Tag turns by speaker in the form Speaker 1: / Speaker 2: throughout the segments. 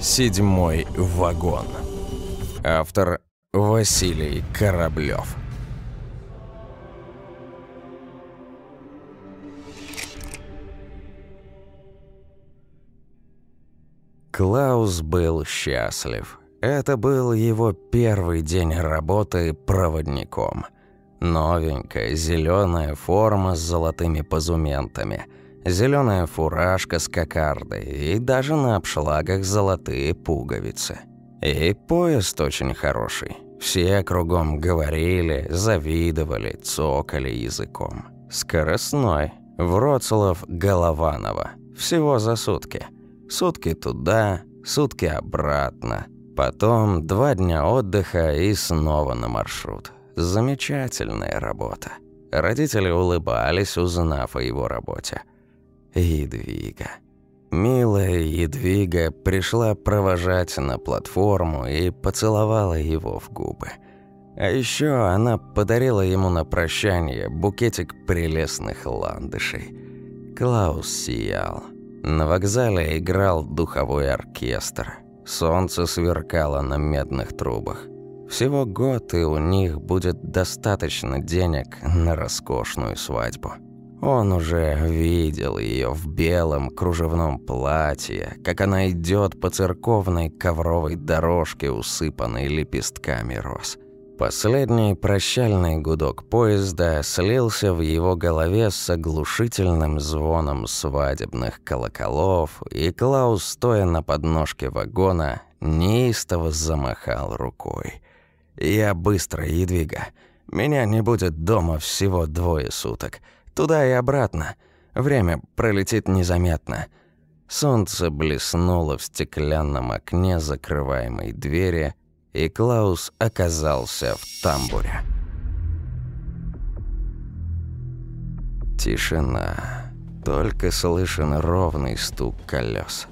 Speaker 1: Седьмой вагон. Автор Василий Кораблев. Клаус был счастлив. Это был его первый день работы проводником. Новенькая зеленая форма с золотыми позументами, зеленая фуражка с кокардой и даже на обшлагах золотые пуговицы. И поезд очень хороший. Все кругом говорили, завидовали, цокали языком. Скоростной. Вроцлав-Голованово. Всего за сутки. Сутки туда, сутки обратно. Потом два дня отдыха и снова на маршрут. Замечательная работа. Родители улыбались, узнав о его работе. Едвига. Милая Едвига пришла провожать на платформу и поцеловала его в губы. А еще она подарила ему на прощание букетик прелестных ландышей. Клаус сиял. На вокзале играл духовой оркестр. Солнце сверкало на медных трубах. Всего год, и у них будет достаточно денег на роскошную свадьбу. Он уже видел ее в белом кружевном платье, как она идет по церковной ковровой дорожке, усыпанной лепестками роз. Последний прощальный гудок поезда слился в его голове с оглушительным звоном свадебных колоколов, и Клаус, стоя на подножке вагона, неистово замахал рукой. «Я быстро, Едвига. Меня не будет дома всего двое суток. Туда и обратно. Время пролетит незаметно». Солнце блеснуло в стеклянном окне закрываемой двери, и Клаус оказался в тамбуре. Тишина. Только слышен ровный стук колес.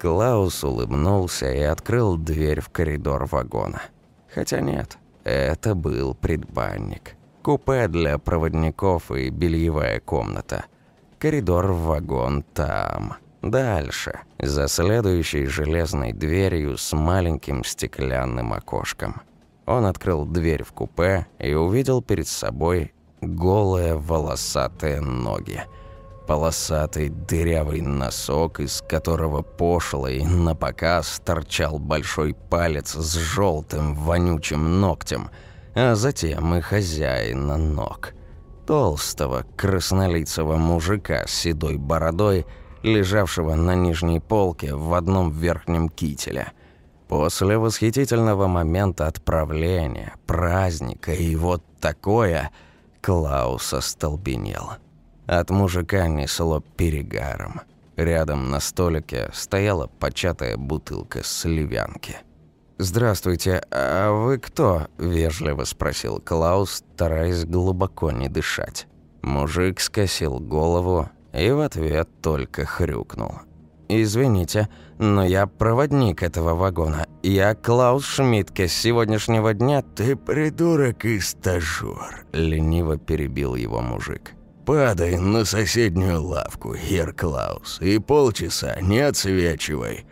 Speaker 1: Клаус улыбнулся и открыл дверь в коридор вагона. Хотя нет, это был предбанник. Купе для проводников и бельевая комната. Коридор в вагон там. Дальше, за следующей железной дверью с маленьким стеклянным окошком. Он открыл дверь в купе и увидел перед собой голые волосатые ноги. Полосатый дырявый носок, из которого пошлый на показ торчал большой палец с желтым вонючим ногтем, а затем и хозяина ног. Толстого краснолицего мужика с седой бородой – лежавшего на нижней полке в одном верхнем кителе. После восхитительного момента отправления, праздника и вот такое, Клаус остолбенел. От мужика несло перегаром. Рядом на столике стояла початая бутылка сливянки. «Здравствуйте, а вы кто?» – вежливо спросил Клаус, стараясь глубоко не дышать. Мужик скосил голову и в ответ только хрюкнул. «Извините, но я проводник этого вагона. Я Клаус Шмидтке с сегодняшнего дня...»
Speaker 2: «Ты придурок и стажёр», — лениво перебил его мужик. «Падай на соседнюю лавку, Хер Клаус, и полчаса не отсвечивай».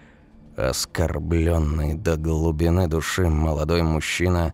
Speaker 1: Оскорбленный до глубины души молодой мужчина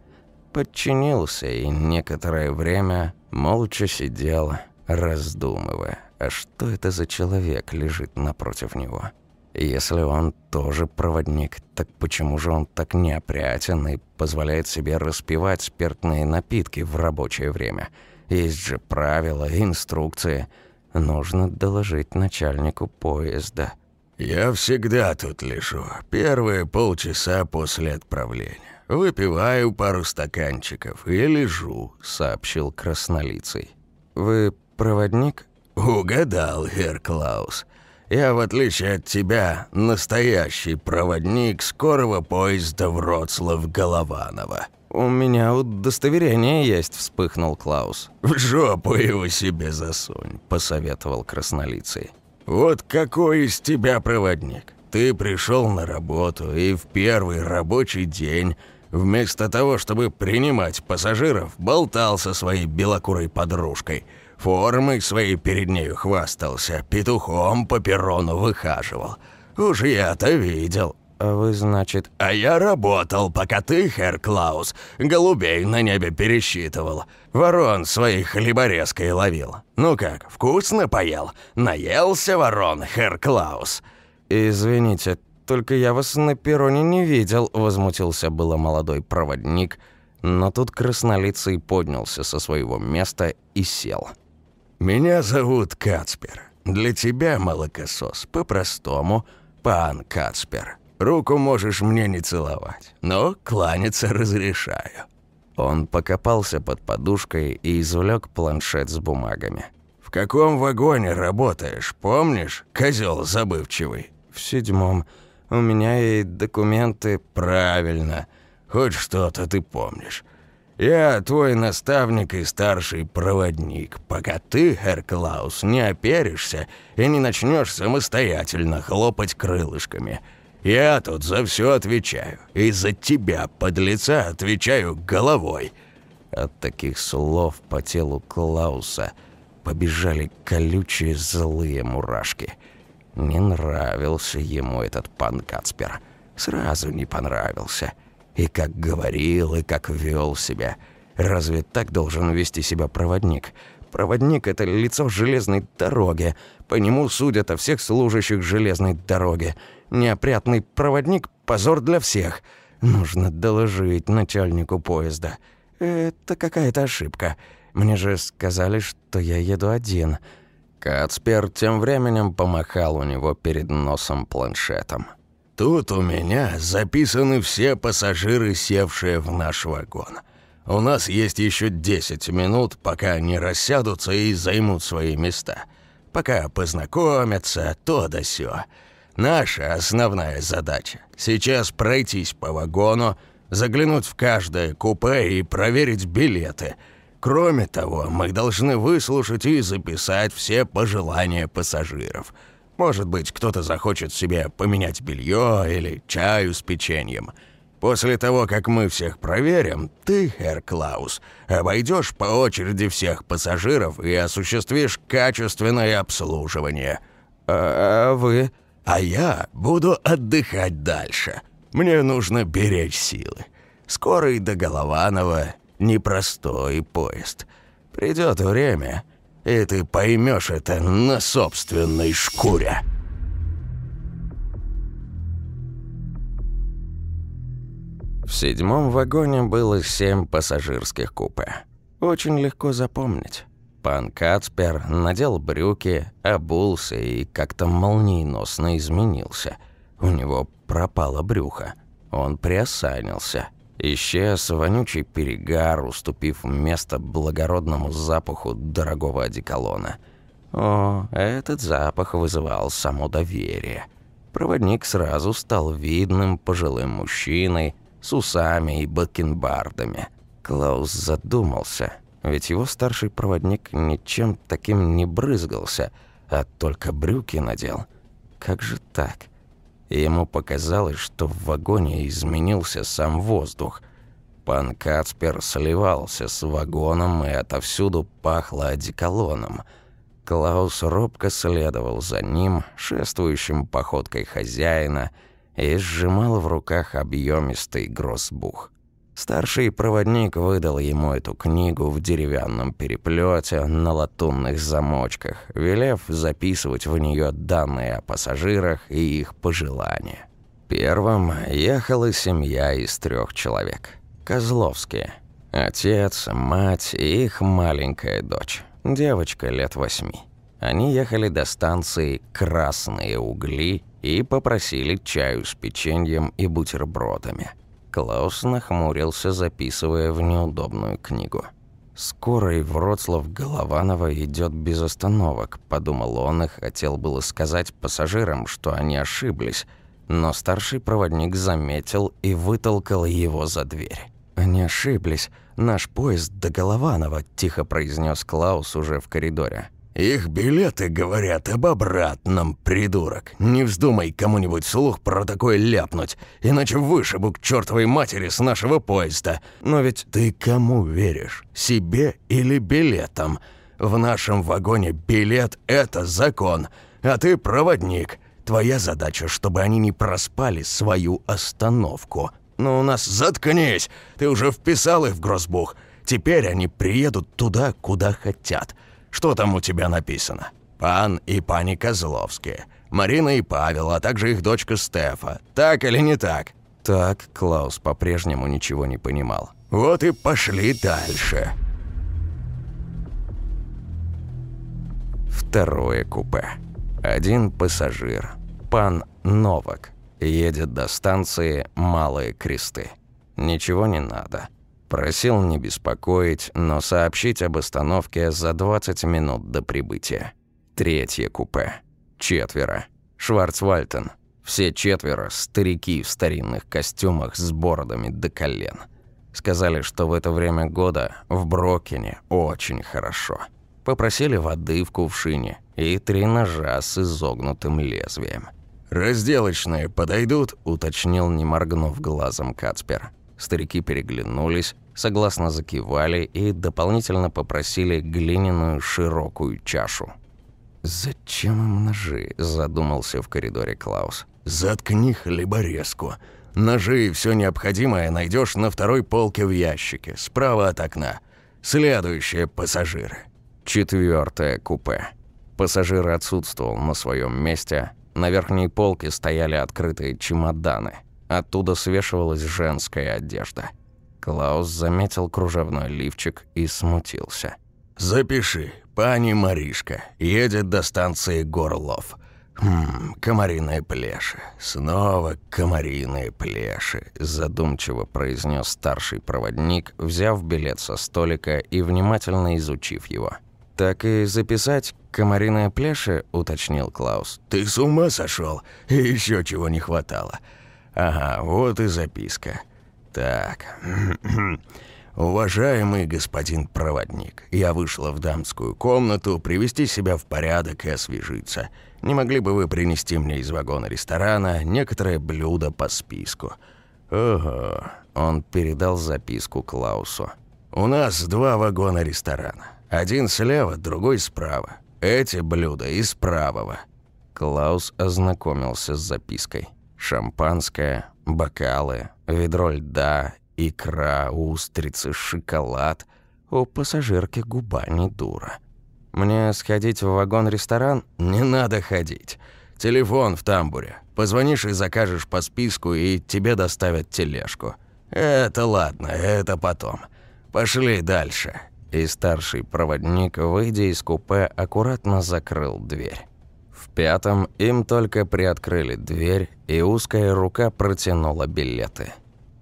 Speaker 1: подчинился и некоторое время молча сидел, раздумывая. А что это за человек лежит напротив него? Если он тоже проводник, так почему же он так неопрятен и позволяет себе распивать спиртные напитки в рабочее время? Есть же правила, инструкции. Нужно доложить начальнику поезда.
Speaker 2: «Я всегда тут лежу. Первые полчаса после отправления. Выпиваю пару стаканчиков и лежу», — сообщил краснолицый.
Speaker 1: «Вы проводник?»
Speaker 2: «Угадал, Гер Клаус. Я, в отличие от тебя, настоящий проводник скорого поезда Вроцлав-Голованова».
Speaker 1: «У меня удостоверение есть», — вспыхнул Клаус.
Speaker 2: «В жопу его себе засунь», — посоветовал краснолицый. «Вот какой из тебя проводник? Ты пришел на работу и в первый рабочий день, вместо того, чтобы принимать пассажиров, болтал со своей белокурой подружкой». Формой своей перед нею хвастался, петухом по перрону выхаживал. Уж я-то видел.
Speaker 1: А вы, значит...
Speaker 2: А я работал, пока ты, Хер Клаус, голубей на небе пересчитывал. Ворон своих хлеборезкой ловил. Ну как, вкусно поел? Наелся ворон, Хер Клаус?»
Speaker 1: «Извините, только я вас на перроне не видел», — возмутился было молодой проводник, но тут краснолицый поднялся со своего места и сел.
Speaker 2: «Меня зовут Кацпер. Для тебя, молокосос, по-простому, пан Кацпер». Руку можешь мне не целовать, но кланяться разрешаю».
Speaker 1: Он покопался под подушкой и извлек планшет с бумагами.
Speaker 2: «В каком вагоне работаешь, помнишь, козел забывчивый?»
Speaker 1: «В седьмом. У меня и документы...»
Speaker 2: «Правильно. Хоть что-то ты помнишь. Я твой наставник и старший проводник, пока ты, Herklaus, не оперишься и не начнешь самостоятельно хлопать крылышками». Я тут за все отвечаю. И за тебя, подлеца, отвечаю головой».
Speaker 1: От таких слов по телу Клауса побежали колючие злые мурашки. Не нравился ему этот пан Кацпер. Сразу не понравился. И как говорил, и как вел себя. Разве так должен вести себя проводник? Проводник — это лицо железной дороги. По нему судят о всех служащих железной дороги. Неопрятный проводник – позор для всех. Нужно доложить начальнику поезда. Это какая-то ошибка. Мне же сказали, что я еду один». Кацпер тем временем помахал у него перед носом планшетом.
Speaker 2: «Тут у меня записаны все пассажиры, севшие в наш вагон. У нас есть еще 10 минут, пока они рассядутся и займут свои места. Пока познакомятся, то да сё. Наша основная задача – сейчас пройтись по вагону, заглянуть в каждое купе и проверить билеты. Кроме того, мы должны выслушать и записать все пожелания пассажиров. Может быть, кто-то захочет себе поменять белье или чаю с печеньем. После того, как мы всех проверим, ты, Herr Клаус, обойдешь по очереди всех пассажиров и осуществишь качественное обслуживание.
Speaker 1: А, а вы
Speaker 2: а я буду отдыхать дальше. Мне нужно беречь силы. Скорый до Голованова непростой поезд. Придет время, и ты поймешь это на собственной шкуре».
Speaker 1: В седьмом вагоне было семь пассажирских купе. Очень легко запомнить. Пан Кацпер надел брюки, обулся и как-то молниеносно изменился. У него пропало брюхо. Он приосанился. Исчез вонючий перегар, уступив место благородному запаху дорогого одеколона. О, этот запах вызывал само доверие. Проводник сразу стал видным пожилым мужчиной с усами и бакенбардами. Клаус задумался – ведь его старший проводник ничем таким не брызгался, а только брюки надел. Как же так? ему показалось, что в вагоне изменился сам воздух. Пан Кацпер сливался с вагоном, и отовсюду пахло одеколоном. Клаус робко следовал за ним, шествующим походкой хозяина, и сжимал в руках объемистый гроссбух. Старший проводник выдал ему эту книгу в деревянном переплете на латунных замочках, велев записывать в нее данные о пассажирах и их пожелания. Первым ехала семья из трех человек. Козловские. Отец, мать и их маленькая дочь. Девочка лет восьми. Они ехали до станции «Красные угли» и попросили чаю с печеньем и бутербродами – Клаус нахмурился, записывая в неудобную книгу. «Скоро и Вроцлав-Голованова идет без остановок», – подумал он и хотел было сказать пассажирам, что они ошиблись, но старший проводник заметил и вытолкал его за дверь. «Они ошиблись. Наш поезд до Голованова», – тихо произнес Клаус уже в коридоре.
Speaker 2: «Их билеты говорят об обратном, придурок. Не вздумай кому-нибудь слух про такое ляпнуть, иначе вышибу к чертовой матери с нашего поезда. Но ведь ты кому веришь? Себе или билетам? В нашем вагоне билет – это закон, а ты проводник. Твоя задача, чтобы они не проспали свою остановку. Но у нас заткнись! Ты уже вписал их в грозбух. Теперь они приедут туда, куда хотят. Что там у тебя написано? Пан и пани Козловские. Марина и Павел, а также их дочка Стефа. Так или не так?
Speaker 1: Так, Клаус по-прежнему ничего не понимал.
Speaker 2: Вот и пошли дальше.
Speaker 1: Второе купе. Один пассажир. Пан Новак. Едет до станции Малые Кресты. Ничего не надо. Просил не беспокоить, но сообщить об остановке за 20 минут до прибытия. Третье купе. Четверо. Шварцвальтен. Все четверо – старики в старинных костюмах с бородами до колен. Сказали, что в это время года в Брокене очень хорошо. Попросили воды в кувшине и три ножа с изогнутым лезвием.
Speaker 2: «Разделочные подойдут?»
Speaker 1: – уточнил, не моргнув глазом Кацпер. Старики переглянулись, согласно закивали и дополнительно попросили глиняную широкую чашу. «Зачем им ножи?» – задумался в коридоре Клаус.
Speaker 2: «Заткни хлеборезку. Ножи и все необходимое найдешь на второй полке в ящике, справа от окна. Следующие пассажиры».
Speaker 1: Четвертое купе. Пассажир отсутствовал на своем месте. На верхней полке стояли открытые чемоданы. Оттуда свешивалась женская одежда. Клаус заметил кружевной лифчик и смутился.
Speaker 2: «Запиши. Пани Маришка. Едет до станции Горлов. Хм, комариные плеши. Снова комариные плеши»,
Speaker 1: задумчиво произнес старший проводник, взяв билет со столика и внимательно изучив его. «Так и записать комариные плеши?» – уточнил Клаус.
Speaker 2: «Ты с ума сошел? Еще чего не хватало. Ага, вот и записка. Так, «Уважаемый господин проводник, я вышла в дамскую комнату привести себя в порядок и освежиться. Не могли бы вы принести мне из вагона ресторана некоторое блюдо по списку?»
Speaker 1: «Ого», — он передал записку Клаусу.
Speaker 2: «У нас два вагона ресторана. Один слева, другой справа. Эти блюда из правого».
Speaker 1: Клаус ознакомился с запиской. Шампанское, бокалы, ведро льда Икра, устрицы, шоколад. У пассажирки губа не дура. Мне сходить в вагон-ресторан?
Speaker 2: Не надо ходить. Телефон в тамбуре. Позвонишь и закажешь по списку, и тебе доставят тележку. Это ладно, это потом. Пошли дальше.
Speaker 1: И старший проводник, выйдя из купе, аккуратно закрыл дверь. Пятом им только приоткрыли дверь, и узкая рука протянула билеты.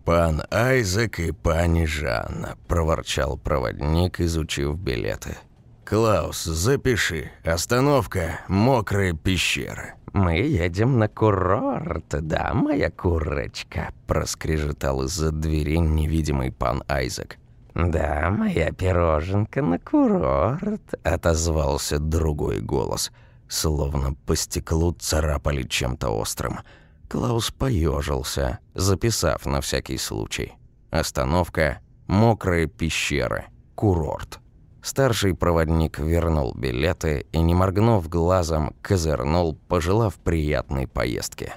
Speaker 2: «Пан Айзек и пани Жанна», – проворчал проводник, изучив билеты. «Клаус, запиши. Остановка «Мокрые пещеры».
Speaker 1: «Мы едем на курорт, да, моя курочка?» – проскрежетал из-за двери невидимый пан Айзек. «Да, моя пироженка на курорт», – отозвался другой голос. Словно по стеклу царапали чем-то острым – Клаус поежился, записав на всякий случай. Остановка «Мокрые пещеры. Курорт». Старший проводник вернул билеты и, не моргнув глазом, козырнул, пожелав приятной поездки.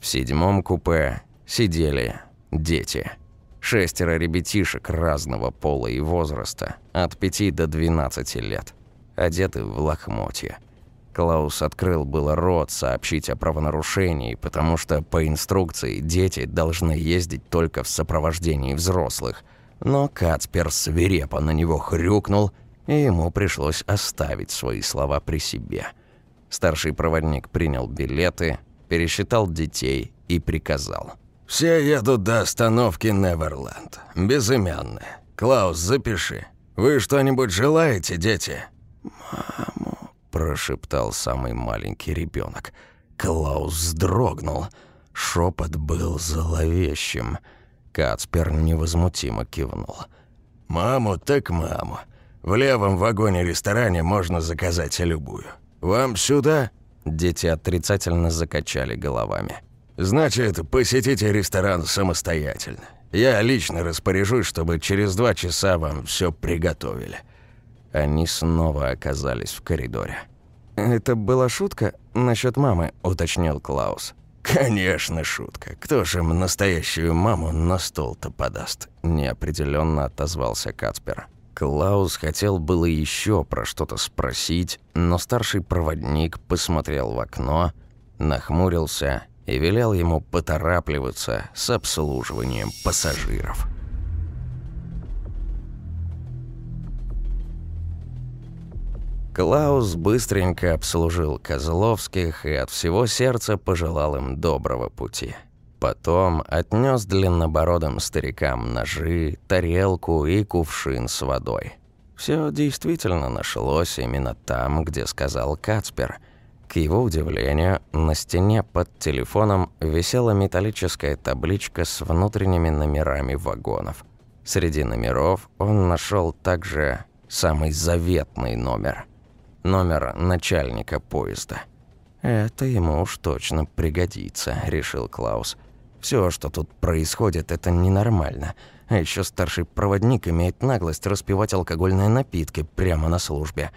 Speaker 1: В седьмом купе сидели дети. Шестеро ребятишек разного пола и возраста, от пяти до двенадцати лет, одеты в лохмотья. Клаус открыл было рот сообщить о правонарушении, потому что по инструкции дети должны ездить только в сопровождении взрослых. Но Кацпер свирепо на него хрюкнул, и ему пришлось оставить свои слова при себе. Старший проводник принял билеты, пересчитал детей и приказал.
Speaker 2: «Все едут до остановки Неверленд. Безымянные. Клаус, запиши. Вы что-нибудь желаете, дети?»
Speaker 1: «Маму», прошептал самый маленький ребенок. Клаус вздрогнул. Шепот был зловещим. Кацпер невозмутимо кивнул.
Speaker 2: «Маму так маму. В левом вагоне-ресторане можно заказать любую. Вам сюда?»
Speaker 1: Дети отрицательно закачали головами.
Speaker 2: «Значит, посетите ресторан самостоятельно. Я лично распоряжусь, чтобы через два часа вам все приготовили».
Speaker 1: Они снова оказались в коридоре. «Это была шутка?» насчет мамы», – уточнил Клаус.
Speaker 2: «Конечно, шутка. Кто же настоящую маму на стол-то подаст?»
Speaker 1: – неопределенно отозвался Кацпер. Клаус хотел было еще про что-то спросить, но старший проводник посмотрел в окно, нахмурился и велел ему поторапливаться с обслуживанием пассажиров. Клаус быстренько обслужил Козловских и от всего сердца пожелал им доброго пути. Потом отнес длиннобородым старикам ножи, тарелку и кувшин с водой. Все действительно нашлось именно там, где сказал Кацпер. К его удивлению, на стене под телефоном висела металлическая табличка с внутренними номерами вагонов. Среди номеров он нашел также самый заветный номер – номер начальника поезда. «Это ему уж точно пригодится», – решил Клаус. Все, что тут происходит, это ненормально. А еще старший проводник имеет наглость распивать алкогольные напитки прямо на службе.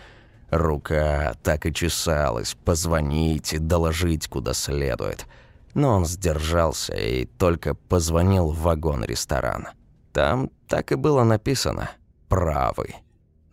Speaker 1: Рука так и чесалась позвонить и доложить куда следует. Но он сдержался и только позвонил в вагон-ресторан. Там так и было написано «Правый».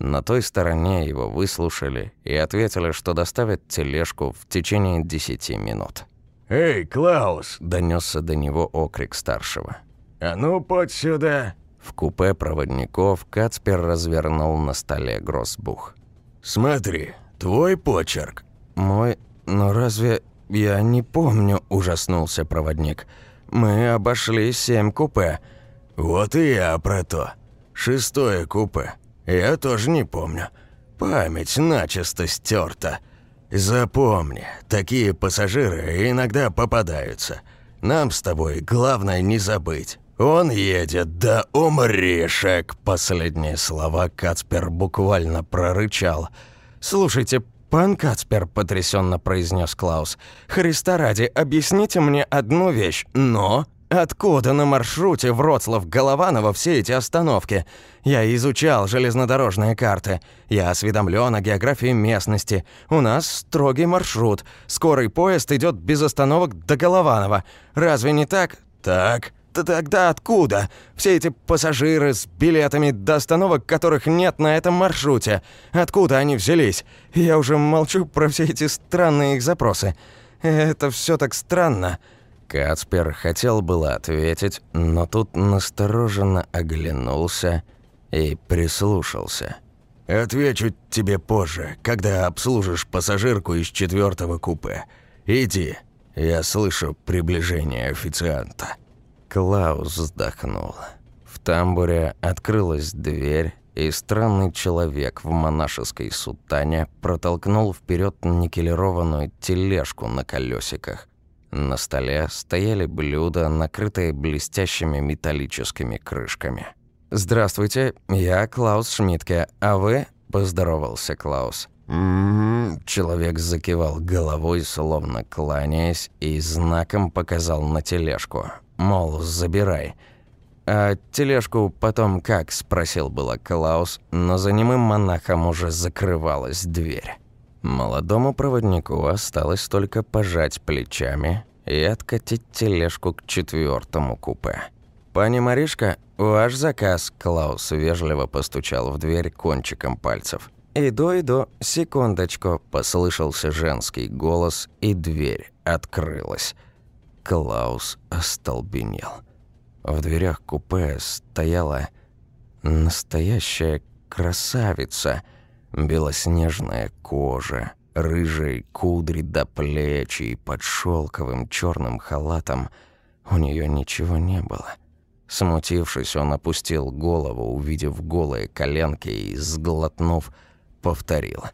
Speaker 1: На той стороне его выслушали и ответили, что доставят тележку в течение десяти минут.
Speaker 2: «Эй, Клаус!»
Speaker 1: – донесся до него окрик старшего.
Speaker 2: «А ну, под сюда!»
Speaker 1: В купе проводников Кацпер развернул на столе гроссбух.
Speaker 2: «Смотри, твой почерк».
Speaker 1: «Мой? Но разве... Я не помню», – ужаснулся проводник. «Мы обошли семь купе».
Speaker 2: «Вот и я про то. Шестое купе. Я тоже не помню. Память начисто стерта. Запомни, такие пассажиры иногда попадаются. Нам с тобой главное не забыть. Он едет, да умрешек. Последние слова Кацпер буквально прорычал.
Speaker 1: «Слушайте, пан Кацпер», — потрясенно произнес Клаус, «Христа ради, объясните мне одну вещь, но...» Откуда на маршруте Вроцлав-Голованово все эти остановки? Я изучал железнодорожные карты. Я осведомлен о географии местности. У нас строгий маршрут. Скорый поезд идет без остановок до Голованова. Разве не так?
Speaker 2: Так.
Speaker 1: Тогда откуда? Все эти пассажиры с билетами до остановок, которых нет на этом маршруте. Откуда они взялись? Я уже молчу про все эти странные их запросы. Это все так странно. Кацпер хотел было ответить, но тут настороженно оглянулся и прислушался.
Speaker 2: «Отвечу тебе позже, когда обслужишь пассажирку из четвертого купе. Иди, я слышу приближение официанта».
Speaker 1: Клаус вздохнул. В тамбуре открылась дверь, и странный человек в монашеской сутане протолкнул вперед никелированную тележку на колесиках. На столе стояли блюда, накрытые блестящими металлическими крышками. «Здравствуйте, я Клаус Шмидке, а вы?» – поздоровался Клаус.
Speaker 2: «М-м-м»,
Speaker 1: человек закивал головой, словно кланяясь, и знаком показал на тележку. Мол, забирай. «А тележку потом как?» – спросил было Клаус, но за немым монахом уже закрывалась дверь. Молодому проводнику осталось только пожать плечами и откатить тележку к четвертому купе. «Пани Маришка, ваш заказ», – Клаус вежливо постучал в дверь кончиком пальцев. «Иду, иду, секундочку», – послышался женский голос, и дверь открылась. Клаус остолбенел. В дверях купе стояла настоящая красавица – Белоснежная кожа, рыжие кудри до плеч и под шелковым черным халатом у нее ничего не было. Смутившись, он опустил голову, увидев голые коленки и, сглотнув, повторил.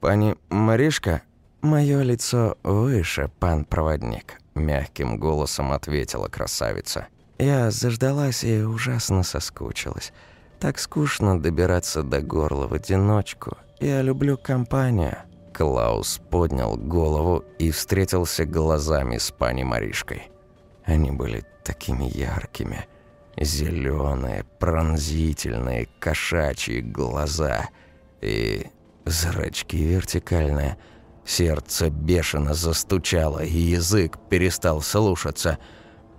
Speaker 1: «Пани Маришка, мое лицо выше, пан проводник», – мягким голосом ответила красавица. «Я заждалась и ужасно соскучилась». Так скучно добираться до горла в одиночку. Я люблю компанию». Клаус поднял голову и встретился глазами с пани Маришкой. Они были такими яркими. зеленые, пронзительные, кошачьи глаза и зрачки вертикальные. Сердце бешено застучало, и язык перестал слушаться.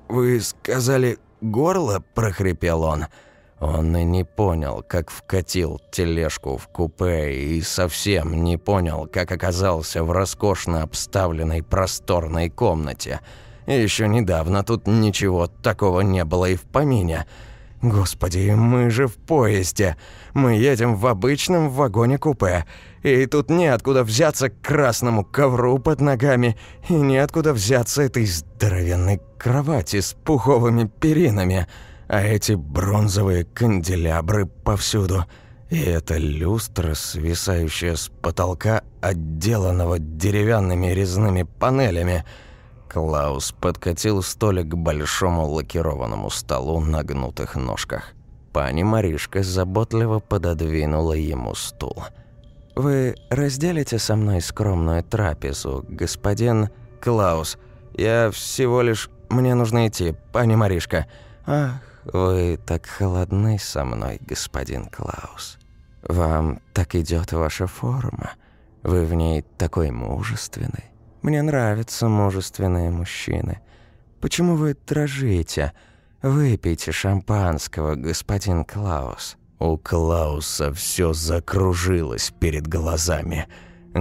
Speaker 1: «Вы сказали горло?» – прохрипел он. Он и не понял, как вкатил тележку в купе, и совсем не понял, как оказался в роскошно обставленной просторной комнате. Еще недавно тут ничего такого не было и в помине – Господи, мы же в поезде. Мы едем в обычном вагоне-купе. И тут неоткуда взяться красному ковру под ногами, и неоткуда взяться этой здоровенной кровати с пуховыми перинами, а эти бронзовые канделябры повсюду. И эта люстра, свисающая с потолка, отделанного деревянными резными панелями – Клаус подкатил столик к большому лакированному столу на гнутых ножках. Пани Маришка заботливо пододвинула ему стул. «Вы разделите со мной скромную трапезу, господин Клаус? Я всего лишь... Мне нужно идти, пани Маришка. Ах, вы так холодны со мной, господин Клаус. Вам так идет ваша форма. Вы в ней такой мужественный. Мне нравятся мужественные мужчины. Почему вы дрожите? Выпейте шампанского, господин Клаус».
Speaker 2: У Клауса все закружилось перед глазами.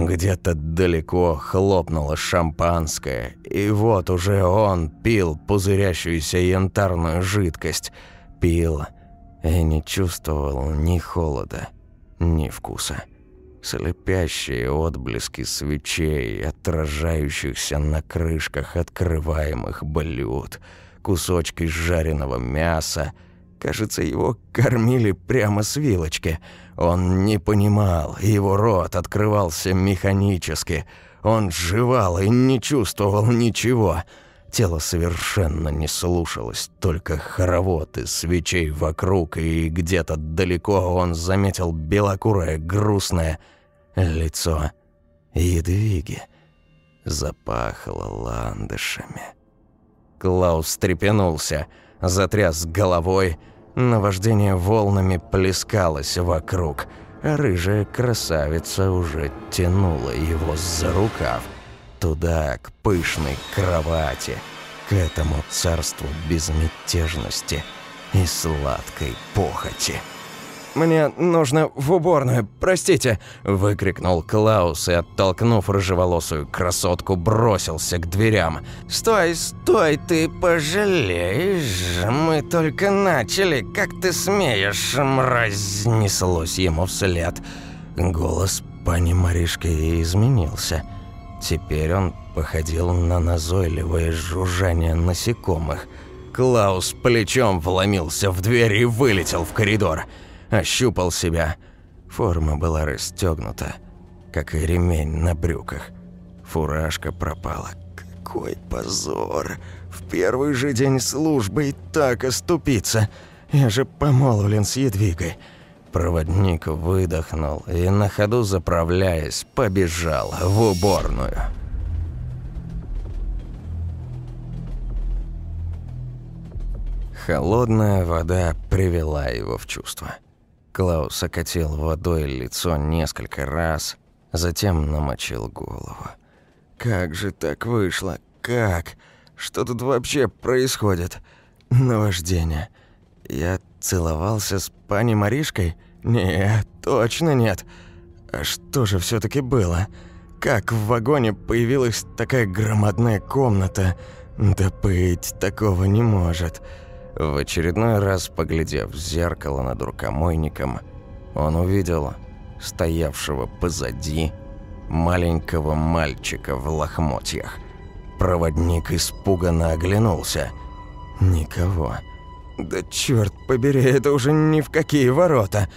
Speaker 2: Где-то далеко хлопнуло шампанское, и вот уже он пил пузырящуюся янтарную жидкость. Пил и не чувствовал ни холода, ни вкуса. Слепящие отблески свечей, отражающихся на крышках открываемых блюд, кусочки жареного мяса. Кажется, его кормили прямо с вилочки. Он не понимал, его рот открывался механически. Он жевал и не чувствовал ничего. Тело совершенно не слушалось, только хоровод из свечей вокруг, и где-то далеко он заметил белокурое, грустное, лицо Едвиги. Запахло ландышами. Клаус стрепенулся, затряс головой. Наваждение волнами плескалось вокруг, а рыжая красавица уже тянула его за рукав. Туда, к пышной кровати, к этому царству безмятежности и сладкой похоти.
Speaker 1: «Мне нужно в уборную, простите!» – выкрикнул Клаус и, оттолкнув рыжеволосую красотку, бросился к дверям. «Стой, стой, ты пожалеешь! Мы только начали, как ты смеешь, мразь!» – неслось ему вслед. Голос пани Маришки изменился. Теперь он походил на назойливое жужжание насекомых. Клаус плечом вломился в дверь и вылетел в коридор – ощупал себя. Форма была расстегнута, как и ремень на брюках. Фуражка пропала. Какой позор! В первый же день службы и так оступиться. Я же помолвлен с Едвигой. Проводник выдохнул и, на ходу заправляясь, побежал в уборную. Холодная вода привела его в чувство. Клаус окатил водой лицо несколько раз, затем намочил голову. «Как же так вышло? Как? Что тут вообще происходит? Наваждение. Я целовался с пани Маришкой? Нет, точно нет. А что же все таки было? Как в вагоне появилась такая громадная комната? Да быть, такого не может». В очередной раз, поглядев в зеркало над рукомойником, он увидел стоявшего позади маленького мальчика в лохмотьях. Проводник испуганно оглянулся. Никого. Да черт побери, это уже ни в какие ворота.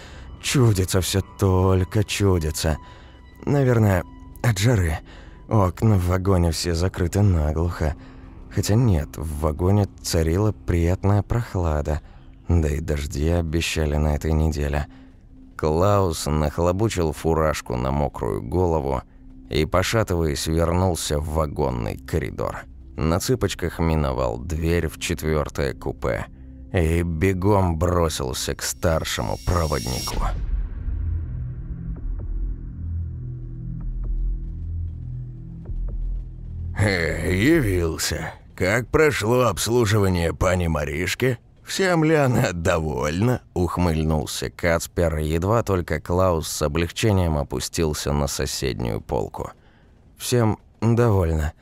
Speaker 1: Чудится все только чудится. Наверное, от жары. Окна в вагоне все закрыты наглухо. Хотя нет, в вагоне царила приятная прохлада, да и дожди обещали на этой неделе. Клаус нахлобучил фуражку на мокрую голову и, пошатываясь, вернулся в вагонный коридор. На цыпочках миновал дверь в четвертое купе и бегом бросился к старшему проводнику.
Speaker 2: «Э, явился. Как прошло обслуживание пани Маришки?» «Всем ли она довольна?» – ухмыльнулся Кацпер, едва только Клаус с облегчением опустился на соседнюю полку. «Всем довольна».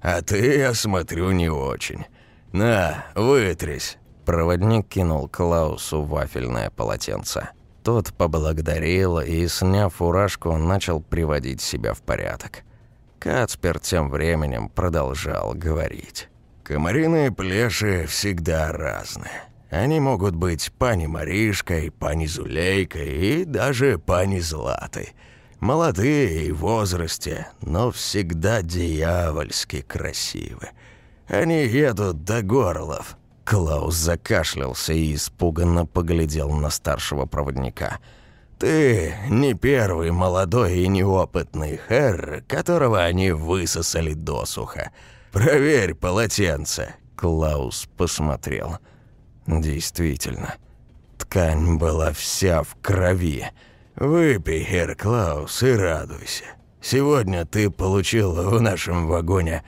Speaker 1: «А ты, я смотрю, не очень. На, вытрись». Проводник кинул Клаусу вафельное полотенце. Тот поблагодарил и, сняв фуражку, начал приводить себя в порядок. Кацпер тем временем продолжал говорить.
Speaker 2: «Комариные плеши всегда разные. Они могут быть пани Маришкой, пани Зулейкой и даже пани Златой. Молодые и в возрасте, но всегда дьявольски красивы. Они едут до горлов».
Speaker 1: Клаус закашлялся и испуганно поглядел на старшего проводника.
Speaker 2: «Ты не первый молодой и неопытный хэр, которого они высосали досуха. Проверь полотенце».
Speaker 1: Клаус посмотрел. Действительно, ткань была вся в крови.
Speaker 2: «Выпей, Хер Клаус, и радуйся. Сегодня ты получил в нашем вагоне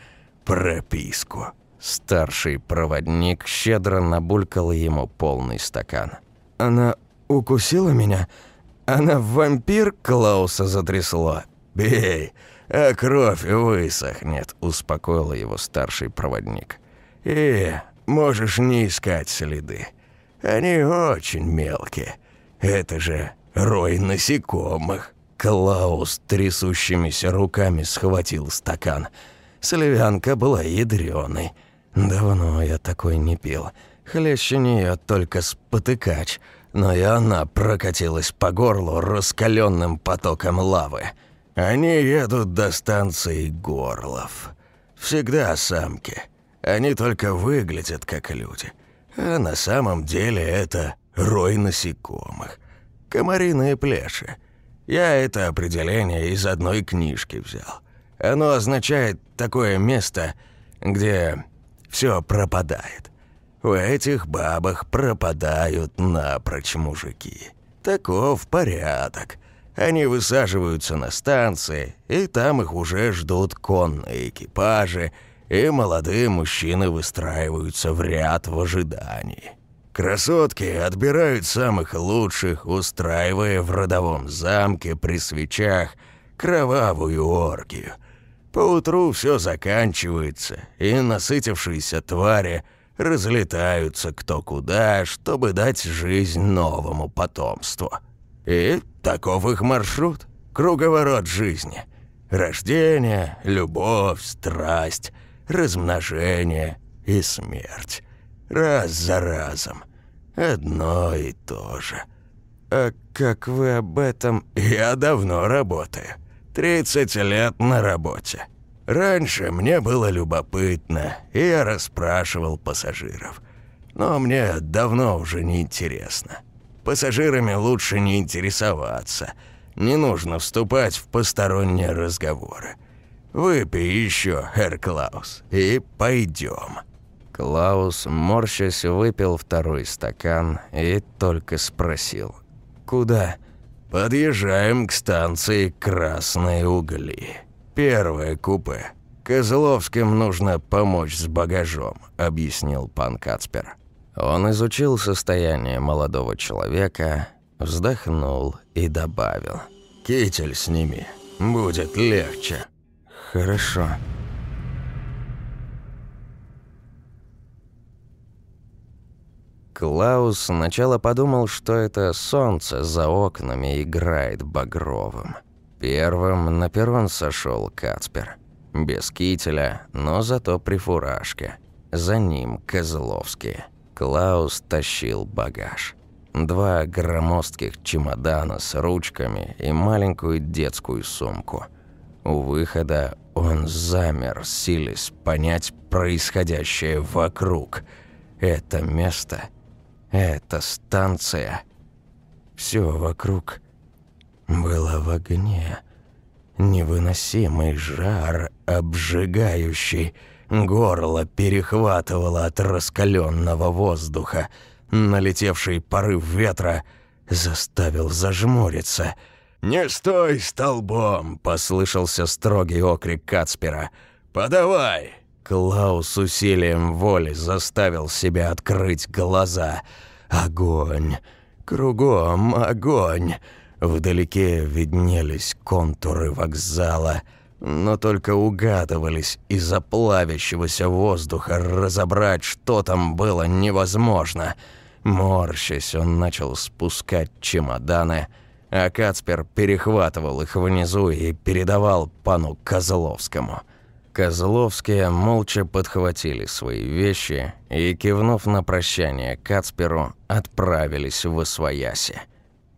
Speaker 2: прописку».
Speaker 1: Старший проводник щедро набулькал ему полный стакан. «Она укусила меня? Она вампир?» Клауса затрясло.
Speaker 2: «Бей, а кровь высохнет», – успокоил его старший проводник. «И можешь не искать следы. Они очень мелкие. Это же рой насекомых».
Speaker 1: Клаус трясущимися руками схватил стакан. Сливянка была ядреной. Давно я такой не пил. Хлеще нее только спотыкач, но и она прокатилась по горлу раскаленным потоком лавы.
Speaker 2: Они едут до станции Горлов. Всегда самки. Они только выглядят как люди. А на самом деле это рой насекомых. Комариные плеши. Я это определение из одной книжки взял. Оно означает такое место, где все пропадает. У этих бабах пропадают напрочь мужики. Таков порядок. Они высаживаются на станции, и там их уже ждут конные экипажи, и молодые мужчины выстраиваются в ряд в ожидании. Красотки отбирают самых лучших, устраивая в родовом замке при свечах кровавую оргию – Поутру все заканчивается, и насытившиеся твари разлетаются кто куда, чтобы дать жизнь новому потомству. И таков их маршрут, круговорот жизни. Рождение, любовь, страсть, размножение и смерть. Раз за разом. Одно и то же.
Speaker 1: А как вы об этом...
Speaker 2: Я давно работаю. 30 лет на работе. Раньше мне было любопытно, и я расспрашивал пассажиров. Но мне давно уже не интересно. Пассажирами лучше не интересоваться. Не нужно вступать в посторонние разговоры. Выпей еще, Herr Клаус, и пойдем.
Speaker 1: Клаус, морщась, выпил второй стакан и только спросил. «Куда?»
Speaker 2: Подъезжаем к станции Красные Угли. Первое купе. Козловским нужно помочь с багажом, объяснил пан Кацпер.
Speaker 1: Он изучил состояние молодого человека, вздохнул и добавил.
Speaker 2: «Китель сними, будет легче».
Speaker 1: «Хорошо». Клаус сначала подумал, что это солнце за окнами играет багровым. Первым на перрон сошел Кацпер. Без кителя, но зато при фуражке. За ним Козловский. Клаус тащил багаж. Два громоздких чемодана с ручками и маленькую детскую сумку. У выхода он замер, силясь понять происходящее вокруг. Это место – эта станция. Все вокруг было в огне. Невыносимый жар, обжигающий, горло перехватывало от раскаленного воздуха. Налетевший порыв ветра заставил зажмуриться.
Speaker 2: «Не стой столбом!» — послышался строгий окрик Кацпера. подавай!»
Speaker 1: Клаус усилием воли заставил себя открыть глаза. Огонь! Кругом огонь! Вдалеке виднелись контуры вокзала, но только угадывались из-за плавящегося воздуха разобрать, что там было невозможно. Морщась, он начал спускать чемоданы, а Кацпер перехватывал их внизу и передавал пану Козловскому. Козловские молча подхватили свои вещи и, кивнув на прощание Кацперу, отправились в Освояси.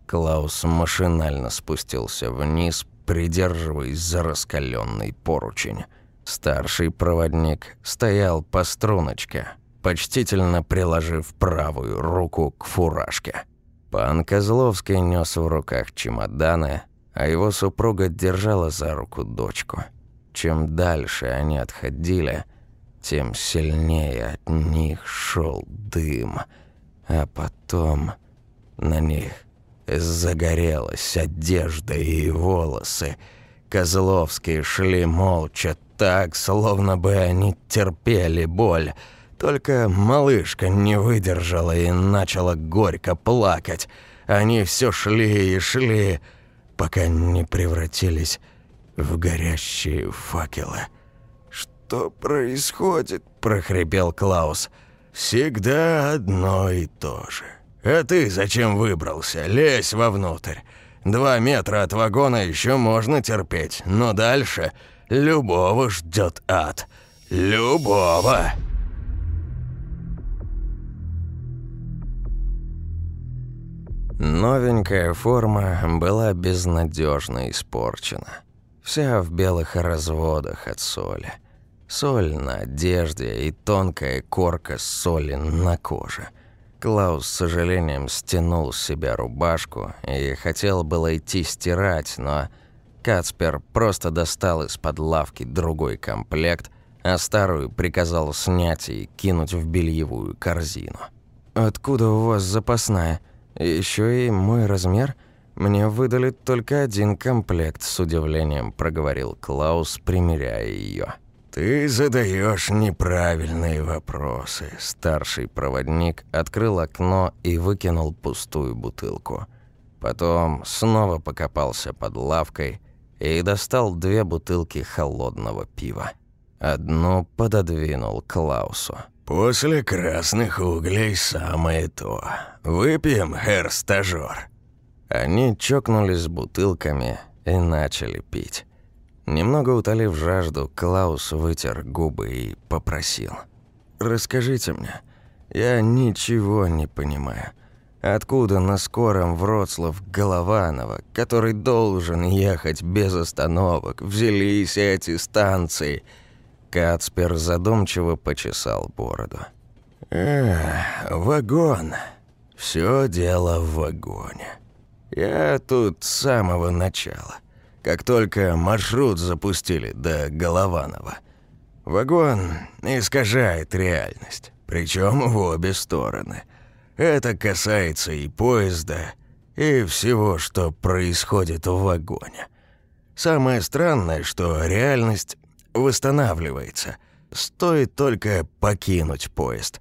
Speaker 1: Клаус машинально спустился вниз, придерживаясь за раскаленный поручень. Старший проводник стоял по струночке, почтительно приложив правую руку к фуражке. Пан Козловский нес в руках чемоданы, а его супруга держала за руку дочку. Чем дальше они отходили, тем сильнее от них шел дым, а потом на них Загорелась одежда и волосы. Козловские шли молча так, словно бы они терпели боль. Только малышка не выдержала и начала горько плакать. Они все шли и шли, пока не превратились в горящие факелы. «Что происходит?» – прохрипел Клаус.
Speaker 2: «Всегда одно и то же». «А ты зачем выбрался? Лезь вовнутрь. Два метра от вагона еще можно терпеть, но дальше любого ждет ад. Любого!»
Speaker 1: Новенькая форма была безнадежно испорчена. Вся в белых разводах от соли. Соль на одежде и тонкая корка соли на коже – Клаус с сожалением стянул с себя рубашку и хотел было идти стирать, но Кацпер просто достал из-под лавки другой комплект, а старую приказал снять и кинуть в бельевую корзину. «Откуда у вас запасная? Еще и мой размер? Мне выдали только один комплект», – с удивлением проговорил Клаус, примеряя ее.
Speaker 2: «Ты задаешь неправильные вопросы».
Speaker 1: Старший проводник открыл окно и выкинул пустую бутылку. Потом снова покопался под лавкой и достал две бутылки холодного пива. Одну пододвинул Клаусу.
Speaker 2: «После красных углей самое то. Выпьем, хер-стажёр».
Speaker 1: Они чокнулись бутылками и начали пить. Немного утолив жажду, Клаус вытер губы и попросил. «Расскажите мне. Я ничего не понимаю. Откуда на скором Вроцлав Голованова, который должен ехать без остановок, взялись эти станции?» Кацпер задумчиво почесал бороду.
Speaker 2: «Эх, вагон. Все дело в вагоне. Я тут с самого начала» как только маршрут запустили до Голованова. Вагон искажает реальность, причем в обе стороны. Это касается и поезда, и всего, что происходит в вагоне. Самое странное, что реальность восстанавливается. Стоит только покинуть поезд,